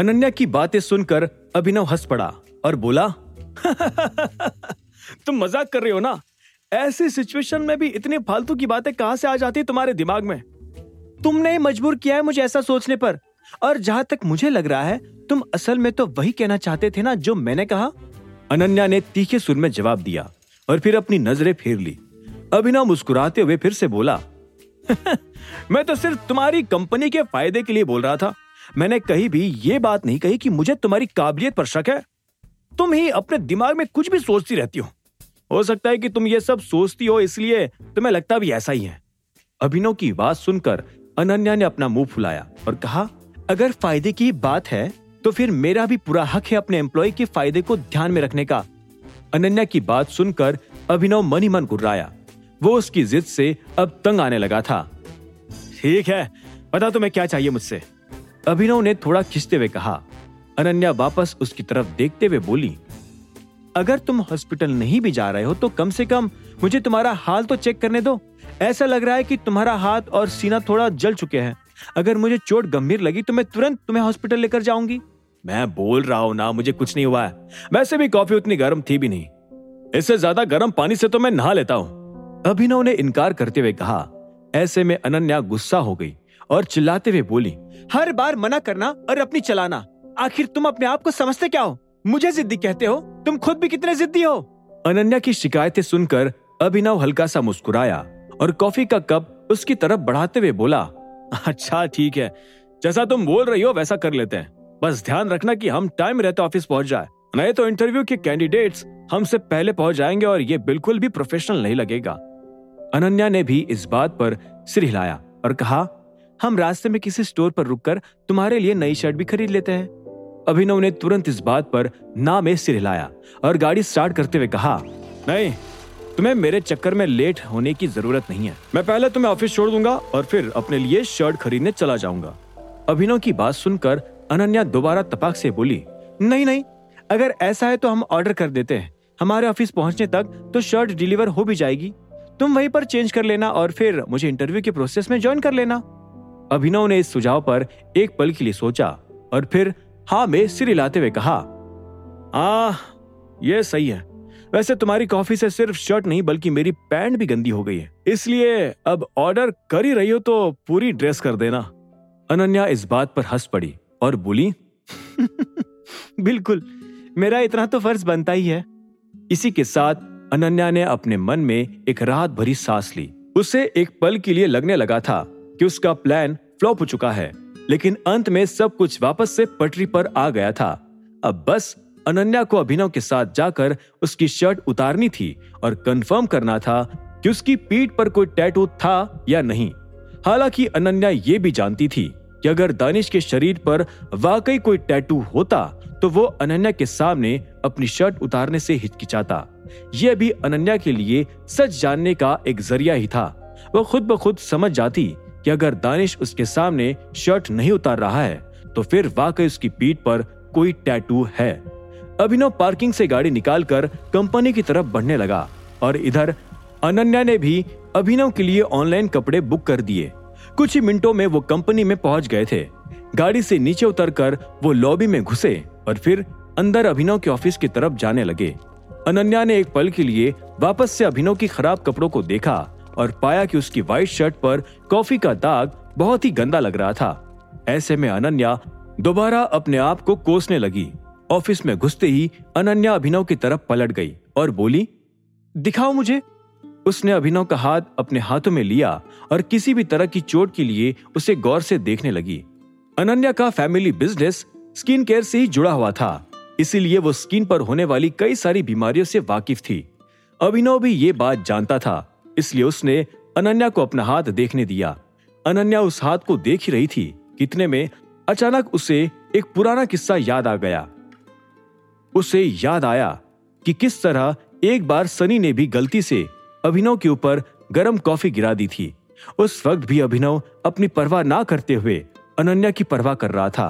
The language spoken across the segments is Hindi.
अनन्या की बातें सुनकर अभिनव हंस पड़ा और बोला, तुम मज़ाक कर रहे हो ना? ऐसी सिचुएशन में भी इतनी फालतू की बातें कहाँ से आ जाती तुम्हारे दिमाग में? तुमने मजबूर किया है मुझे ऐसा सोचने पर। और जहाँ तक मुझे लग रहा है, तुम असल में तो वही कहना चाहते थे ना जो मैंने कहा? अनन्या ने तीखे सुर में जवाब दिया और फिर अपनी नज़रें फेर ली। अभिनव मुस्कुराते हुए फिर से बोला, मैं तो सिर्फ़ तुम्हारी कंपनी के फ़ायदे के लिए बोल रहा था। मैंने कहीं भी ये बात नहीं कही कि मुझे तुम्हारी काबिलियत पर शक है। तुम ही अपने दिमाग में कुछ भी सोचती रहती हो। हो सकता है कि तुम ये सब सोचती हो, इसलिए तुम्हें लगता भी ऐसा ही है। अभिनव की बात सुनकर अनन्या ने अपना मुँह फुलाया और कहा, अगर फ़ायदे की बात है तो फिर मेरा भी पूरा हक है अपने एम्प्लॉय के फ़ायदे को ध्यान में रखने का। अनन्या की बात सुनकर अभिनव मन ही मन गुर्राया। वो उसकी जिद से अब तंग आने लगा था। ठीक है, पता तुम्हें क्या चाहिए मुझसे? अभिनव ने थोड़ा खिंचते हुए कहा, अनन्या वापस उसकी तरफ़ देखते हुए बोली, अगर तुम हॉस्पिटल नहीं भी जा रहे हो तो कम से कम मुझे तुम्हारा हाल तो चेक करने दो। ऐसा लग रहा है कि तुम्हारा हाथ और सीना थोड़ा जल चुके हैं। अगर मुझे चोट गंभीर लगी तो मैं तुरंत तुम्हें हॉस्पिटल लेकर जाऊँगी। मैं बोल रहा हूँ ना, मुझे कुछ नहीं हुआ है। वैसे भी कॉफ़ी उतनी गर्म थी भी नहीं। इससे ज़्यादा गर्म पानी से तो मैं नहा लेता हूँ। अभिनव ने इनकार करते हुए कहा, ऐसे में अनन्या गुस्सा हो गई। और चिल्लाते हुए बोली, हर बार मना करना और अपनी चलाना। आखिर तुम अपने आप को समझते क्या हो? मुझे जिद्दी कहते हो? तुम खुद भी कितने जिद्दी हो? अनन्या की शिकायतें सुनकर अभिनव हल्का सा मुस्कुराया और कॉफ़ी का कप उसकी तरफ़ बढ़ाते हुए बोला अच्छा ठीक है। जैसा तुम बोल रही हो, वैसा कर लेते हैं। बस ध्यान रखना कि हम टाइम रहते ऑफ़िस पहुँच जाए। नहीं तो इंटरव्यू के कैंडिडेट्स हमसे पहले पहुँच जाएँगे और ये बिल्कुल भी प्रोफेशनल नहीं लगेगा। अनन्या ने भी इस बात पर सिर हिलाया और कहा हम रास्ते में किसी स्टोर पर रुककर तुम्हारे लिए नई शर्ट भी खरीद लेते हैं। अभिनव ने तुरंत इस बात पर ना में सिर हिलाया और गाड़ी स्टार्ट करते हुए कहा, नहीं, तुम्हें मेरे चक्कर में लेट होने की ज़रूरत नहीं है। मैं पहले तुम्हें ऑफ़िस छोड़ दूँगा और फिर अपने लिए शर्ट खरीदने चला जाऊँगा। अभिनव की बात सुनकर अनन्या दोबारा तपाक से बोली, नहीं नहीं, अगर ऐसा है तो हम ऑर्डर कर देते हैं। हमारे ऑफ़िस पहुँचने तक तो शर्ट डिलीवर हो भी जाएगी। तुम वहीं पर चेंज कर लेना और फिर मुझे इंटरव्यू के प्रोसेस में ज्वाइन कर लेना। अभिनव ने इस सुझाव पर एक पल के लिए सोचा और फिर हाँ में सिर हिलाते हुए कहा आ ये सही है। वैसे तुम्हारी कॉफ़ी से सिर्फ़ शर्ट नहीं, बल्कि मेरी पैंट भी गंदी हो गई है। इसलिए अब ऑर्डर कर ही रही हो तो पूरी ड्रेस कर देना। अनन्या इस बात पर हंस पड़ी और बोली, बिल्कुल, मेरा इतना तो फ़र्ज़ बनता ही है। इसी के साथ अनन्या ने अपने मन में एक राहत भरी सांस ली। उसे एक पल के लिए लगने लगा था। कि उसका प्लान फ्लॉप हो चुका है, लेकिन अंत में सब कुछ वापस से पटरी पर आ गया था। अब बस अनन्या को अभिनव के साथ जाकर उसकी शर्ट उतारनी थी और कंफर्म करना था कि उसकी पीठ पर कोई टैटू था या नहीं। हालाँकि अनन्या ये भी जानती थी कि अगर दानिश के शरीर पर वाकई कोई टैटू होता तो वो अनन्या के सामने अपनी शर्ट उतारने से हिचकिचाता। यह भी अनन्या के लिए सच जानने का एक ज़रिया ही था। वो खुद ब खुद समझ जाती कि अगर दानिश उसके सामने शर्ट नहीं उतार रहा है तो फिर वाकई उसकी पीठ पर कोई टैटू है। अभिनव पार्किंग से गाड़ी निकालकर कंपनी की तरफ़ बढ़ने लगा और इधर अनन्या ने भी अभिनव के लिए ऑनलाइन कपड़े बुक कर दिए। कुछ ही मिनटों में वो कंपनी में पहुँच गए थे। गाड़ी से नीचे उतरकर वो लॉबी में घुसे और फिर अंदर अभिनव के ऑफ़िस की तरफ़ जाने लगे। अनन्या ने एक पल के लिए वापस से अभिनव की खराब कपड़ों को देखा और पाया कि उसकी व्हाइट शर्ट पर कॉफ़ी का दाग बहुत ही गंदा लग रहा था। ऐसे में अनन्या दोबारा अपने आप को कोसने लगी। ऑफ़िस में घुसते ही अनन्या अभिनव की तरफ़ पलट गई और बोली, दिखाओ मुझे। उसने अभिनव का हाथ अपने हाथों में लिया और किसी भी तरह की चोट के लिए उसे गौर से देखने लगी। अनन्या का फैमिली बिज़नेस स्किन केयर से ही जुड़ा हुआ था। इसीलिए वो स्किन पर होने वाली कई सारी बीमारियों से वाकिफ थी। अभिनव भी ये बात जानता था इसलिए उसने अनन्या को अपना हाथ देखने दिया। अनन्या उस हाथ को देख ही रही थी, कितने में अचानक उसे एक पुराना किस्सा याद आ गया। उसे याद आया कि किस तरह एक बार सनी ने भी गलती से अभिनव के ऊपर गर्म कॉफ़ी गिरा दी थी। उस वक्त भी अभिनव अपनी परवाह ना करते हुए अनन्या की परवाह कर रहा था।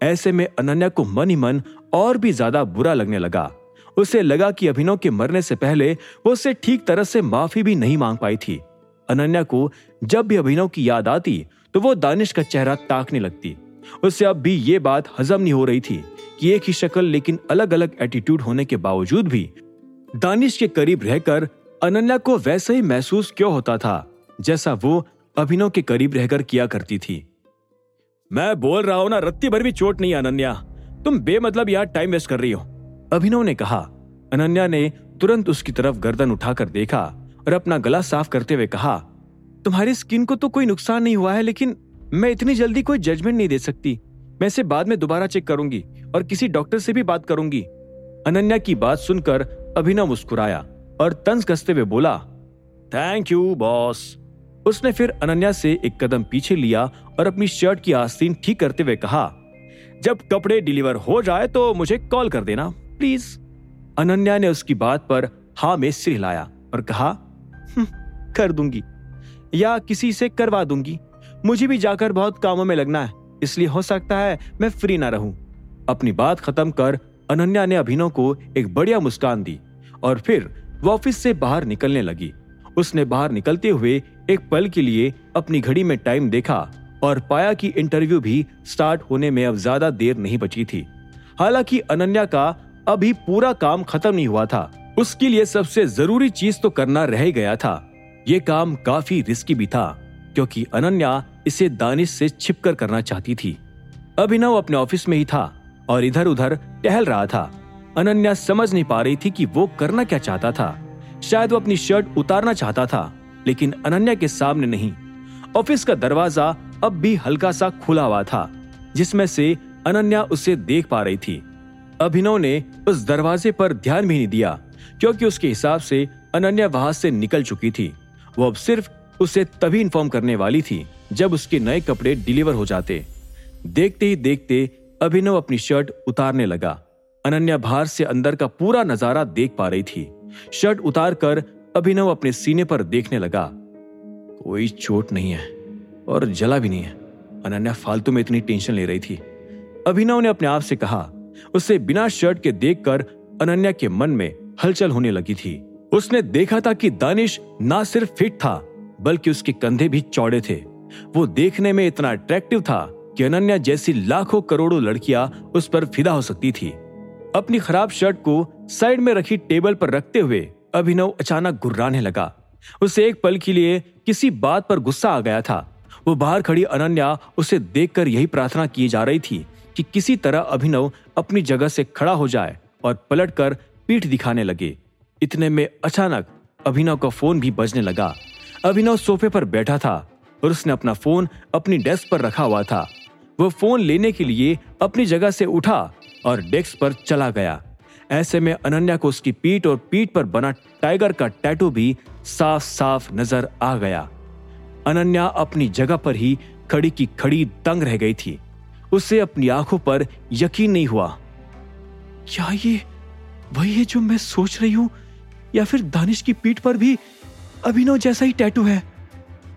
ऐसे में अनन्या को मन ही मन और भी ज़्यादा बुरा लगने लगा। उसे लगा कि अभिनव के मरने से पहले वो उससे ठीक तरह से माफ़ी भी नहीं मांग पाई थी। अनन्या को जब भी अभिनव की याद आती तो वो दानिश का चेहरा ताकने लगती। उससे अब भी ये बात हजम नहीं हो रही थी कि एक ही शक्ल लेकिन अलग अलग एटीट्यूड होने के बावजूद भी दानिश के करीब रहकर अनन्या को वैसे ही महसूस क्यों होता था, जैसा वो अभिनव के करीब रहकर किया करती थी। मैं बोल रहा हूँ ना, रत्ती भर भी चोट नहीं अनन्या। तुम बेमतलब यार टाइम वेस्ट कर रही हो। अभिनव ने कहा, अनन्या ने तुरंत उसकी तरफ़ गर्दन उठाकर देखा और अपना गला साफ़ करते हुए कहा, तुम्हारी स्किन को तो कोई नुकसान नहीं हुआ है, लेकिन मैं इतनी जल्दी कोई जजमेंट नहीं दे सकती। मैं इसे बाद में दोबारा चेक करूँगी और किसी डॉक्टर से भी बात करूँगी। अनन्या की बात सुनकर अभिनव मुस्कुराया और तंज कसते हुए बोला थैंक यू बॉस उसने फिर अनन्या से एक कदम पीछे लिया और अपनी शर्ट की आस्तीन ठीक करते हुए कहा, जब कपड़े डिलीवर हो जाए तो मुझे कॉल कर देना। प्लीज़। अनन्या ने उसकी बात पर हाँ में सिर हिलाया और कहा हम्म, कर दूँगी। या किसी से करवा दूँगी। मुझे भी जाकर बहुत कामों में लगना है इसलिए हो सकता है मैं फ्री ना रहूँ। अपनी बात खत्म कर अनन्या ने अभिनव को एक बढ़िया मुस्कान दी और फिर वो ऑफ़िस से बाहर निकलने लगी। उसने बाहर निकलते हुए एक पल के लिए अपनी घड़ी में टाइम देखा और पाया कि इंटरव्यू भी स्टार्ट होने में अब ज़्यादा देर नहीं बची थी। हालाँकि अनन्या का अभी पूरा काम खत्म नहीं हुआ था। उसके लिए सबसे ज़रूरी चीज़ तो करना रह गया था। ये काम काफ़ी रिस्की भी था, क्योंकि अनन्या इसे दानिश से छिपकर करना चाहती थी। अभिनव अपने ऑफ़िस में ही था और इधर उधर टहल रहा था। अनन्या समझ नहीं पा रही थी कि वो करना क्या चाहता था। शायद वो अपनी शर्ट उतारना चाहता था, लेकिन अनन्या के सामने नहीं। ऑफ़िस का दरवाज़ा अब भी हल्का सा खुला हुआ था, जिसमें से अनन्या उसे देख पा रही थी। अभिनव ने उस दरवाजे पर ध्यान भी नहीं दिया, क्योंकि उसके हिसाब से अनन्या वहाँ से निकल चुकी थी। वो अब सिर्फ़ उसे तभी इन्फॉर्म करने वाली थी, जब उसके नए कपड़े डिलीवर हो जाते। देखते ही देखते अभिनव अपनी शर्ट उतारने लगा। अनन्या बाहर से अंदर का पूरा नज़ारा देख पा रही थी। शर्ट उतार कर अभिनव अपने सीने पर देखने लगा। कोई चोट नहीं है और जला भी नहीं है। अनन्या फालतू में इतनी टेंशन ले रही थी। अभिनव ने अपने आप से कहा उसे बिना शर्ट के देखकर अनन्या के मन में हलचल होने लगी थी। उसने देखा था कि दानिश ना सिर्फ़ फिट था, बल्कि उसके कंधे भी चौड़े थे। वो देखने में इतना अट्रैक्टिव था कि अनन्या जैसी लाखों करोड़ों लड़कियाँ उस पर फिदा हो सकती थी। अपनी खराब शर्ट को साइड में रखी टेबल पर रखते हुए अभिनव अचानक गुर्राने लगा। उसे एक पल के लिए किसी बात पर गुस्सा आ गया था। वो बाहर खड़ी अनन्या उसे देखकर यही प्रार्थना की जा रही थी कि किसी तरह अभिनव अपनी जगह से खड़ा हो जाए और पलटकर पीठ दिखाने लगे। इतने में अचानक अभिनव का फ़ोन भी बजने लगा। अभिनव सोफे पर बैठा था और उसने अपना फ़ोन अपनी डेस्क पर रखा हुआ था। वो फ़ोन लेने के लिए अपनी जगह से उठा और डेस्क पर चला गया। ऐसे में अनन्या को उसकी पीठ और पीठ पर बना टाइगर का टैटू भी साफ़ साफ़ नज़र आ गया। अनन्या अपनी जगह पर ही खड़ी की खड़ी दंग रह गई थी। उसे अपनी आँखों पर यकीन नहीं हुआ। क्या ये वही है जो मैं सोच रही हूँ? या फिर दानिश की पीठ पर भी अभिनव जैसा ही टैटू है?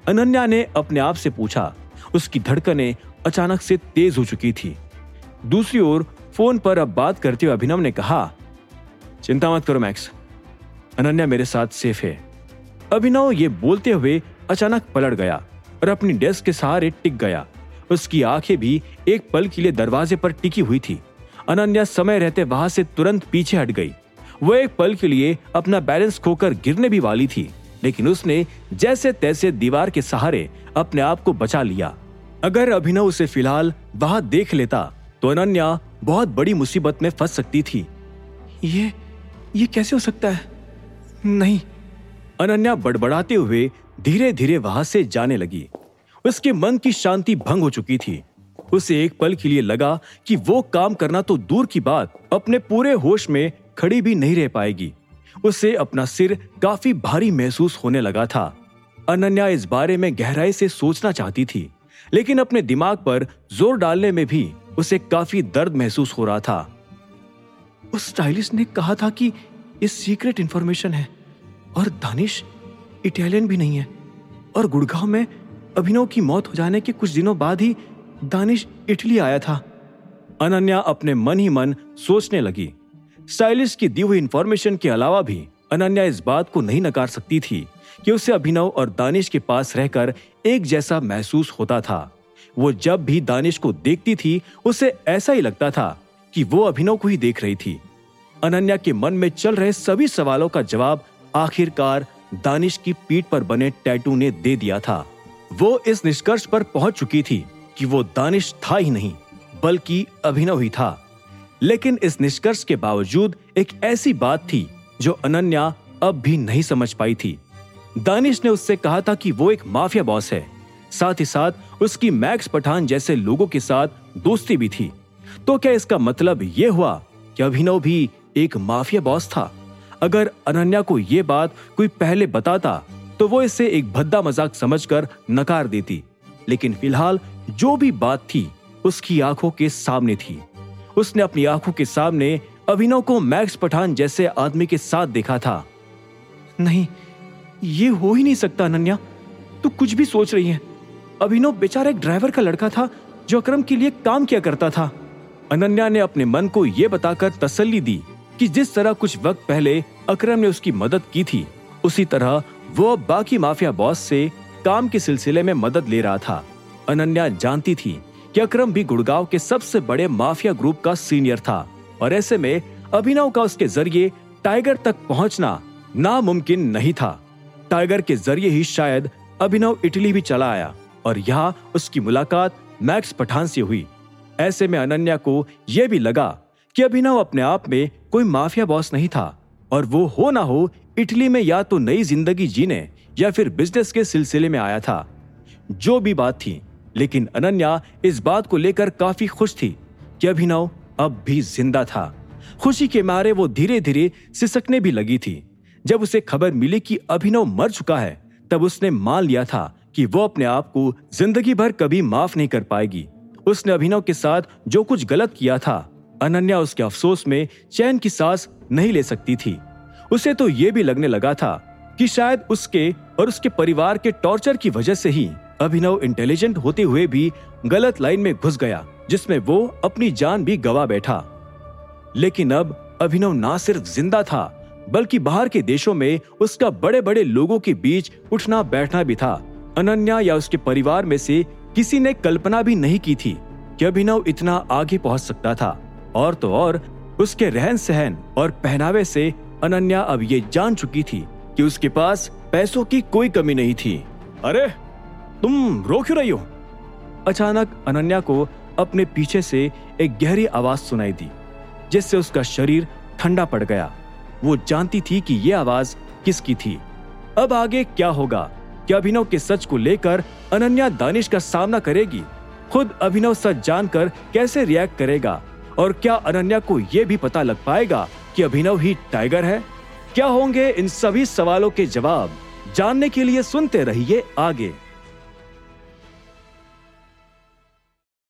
अनन्या ने अपने आप से पूछा। उसकी धड़कनें अचानक से तेज हो चुकी थी। दूसरी ओर फ़ोन पर अब बात करते हुए अभिनव ने कहा, चिंता मत करो, मैक्स। अनन्या मेरे साथ सेफ़ है। अभिनव ये बोलते हुए अचानक पलट गया और अपनी डेस्क के सहारे टिक गया। उसकी आँखें भी एक पल के लिए दरवाजे पर टिकी हुई थी। अनन्या समय रहते वहाँ से तुरंत पीछे हट गई। वो एक पल के लिए अपना बैलेंस खोकर गिरने भी वाली थी, लेकिन उसने जैसे तैसे दीवार के सहारे अपने आप को बचा लिया। अगर अभिनव उसे फ़िलहाल वहाँ देख लेता तो अनन्या बहुत बड़ी मुसीबत में फंस सकती थी। ये ये कैसे हो सकता है? नहीं। अनन्या बड़बड़ाते हुए धीरे धीरे वहाँ से जाने लगी। उसके मन की शांति भंग हो चुकी थी। उसे एक पल के लिए लगा कि वो काम करना तो दूर की बात, अपने पूरे होश में खड़ी भी नहीं रह पाएगी। उसे अपना सिर काफ़ी भारी महसूस होने लगा था। अनन्या इस बारे में गहराई से सोचना चाहती थी, लेकिन अपने दिमाग पर ज़ोर डालने में भी उसे काफ़ी दर्द महसूस हो रहा था। उस स्टाइलिस्ट ने कहा था कि इस सीक्रेट इंफॉर्मेशन है और दानिश इटालियन भी नहीं है और गुड़गांव में अभिनव की मौत हो जाने के कुछ दिनों बाद ही दानिश इटली आया था। अनन्या अपने मन ही मन सोचने लगी। स्टाइलिस्ट की दी हुई इंफॉर्मेशन के अलावा भी अनन्या इस बात को नहीं नकार सकती थी कि उसे अभिनव और दानिश के पास रहकर एक जैसा महसूस होता था। वो जब भी दानिश को देखती थी, उसे ऐसा ही लगता था कि वो अभिनव को ही देख रही थी। अनन्या के मन में चल रहे सभी सवालों का जवाब आखिरकार दानिश की पीठ पर बने टैटू ने दे दिया था। वो इस निष्कर्ष पर पहुँच चुकी थी कि वो दानिश था ही नहीं, बल्कि अभिनव ही था। लेकिन इस निष्कर्ष के बावजूद एक ऐसी बात थी जो अनन्या अब भी नहीं समझ पाई थी। दानिश ने उससे कहा था कि वो एक माफिया बॉस है, साथ ही साथ उसकी मैक्स पठान जैसे लोगों के साथ दोस्ती भी थी। तो क्या इसका मतलब ये हुआ कि अभिनव भी एक माफिया बॉस था? अगर अनन्या को ये बात कोई पहले बताता तो वो इसे एक भद्दा मज़ाक समझकर नकार देती। लेकिन फ़िलहाल जो भी बात थी, उसकी आँखों के सामने थी। उसने अपनी आँखों के सामने अभिनव को मैक्स पठान जैसे आदमी के साथ देखा था। नहीं, ये हो ही नहीं सकता अनन्या तू कुछ भी सोच रही है। अभिनव बेचारा एक ड्राइवर का लड़का था, जो अक्रम के लिए काम किया करता था। अनन्या ने अपने मन को यह बताकर तसल्ली दी कि जिस तरह कुछ वक्त पहले अक्रम ने उसकी मदद की थी, उसी तरह वो अब बाकी माफिया बॉस से काम के सिलसिले में मदद ले रहा था। अनन्या जानती थी कि अकरम भी गुड़गांव के सबसे बड़े माफिया ग्रुप का सीनियर था और ऐसे में अभिनव का उसके ज़रिए टाइगर तक पहुँचना नामुमकिन नहीं था। टाइगर के ज़रिए ही शायद अभिनव इटली भी चला आया और यहाँ उसकी मुलाकात मैक्स पठान से हुई। ऐसे में अनन्या को यह भी लगा कि अभिनव अपने आप में कोई माफिया बॉस नहीं था। और वो हो ना हो, इटली में या तो नई ज़िंदगी जीने या फिर बिज़नेस के सिलसिले में आया था। जो भी बात थी, लेकिन अनन्या इस बात को लेकर काफ़ी खुश थी कि अभिनव अब भी ज़िंदा था। खुशी के मारे वो धीरे धीरे सिसकने भी लगी थी। जब उसे खबर मिली कि अभिनव मर चुका है, तब उसने मान लिया था कि वो अपने आप को ज़िंदगी भर कभी माफ़ नहीं कर पाएगी। उसने अभिनव के साथ जो कुछ गलत किया था अनन्या उसके अफसोस में चैन की सांस नहीं ले सकती थी। उसे तो ये भी लगने लगा था कि शायद उसके और उसके परिवार के टॉर्चर की वजह से ही अभिनव इंटेलिजेंट होते हुए भी गलत लाइन में घुस गया, जिसमें वो अपनी जान भी गवा बैठा। लेकिन अब अभिनव ना सिर्फ़ ज़िंदा था, बल्कि बाहर के देशों में उसका बड़े बड़े लोगों के बीच उठना बैठना भी था। अनन्या या उसके परिवार में से किसी ने कल्पना भी नहीं की थी कि अभिनव इतना आगे पहुँच सकता था। और तो और, उसके रहन सहन और पहनावे से अनन्या अब ये जान चुकी थी कि उसके पास पैसों की कोई कमी नहीं थी। अरे, तुम रो क्यों रही हो? अचानक अनन्या को अपने पीछे से एक गहरी आवाज़ सुनाई दी, जिससे उसका शरीर ठंडा पड़ गया। वो जानती थी कि ये आवाज़ किसकी थी। अब आगे क्या होगा क्या अभिनव के सच को लेकर अनन्या दानिश का सामना करेगी। खुद अभिनव सच जानकर कैसे रिएक्ट करेगा? और क्या अनन्या को यह भी पता लग पाएगा कि अभिनव ही टाइगर है? क्या होंगे इन सभी सवालों के जवाब? जानने के लिए सुनते रहिए आगे।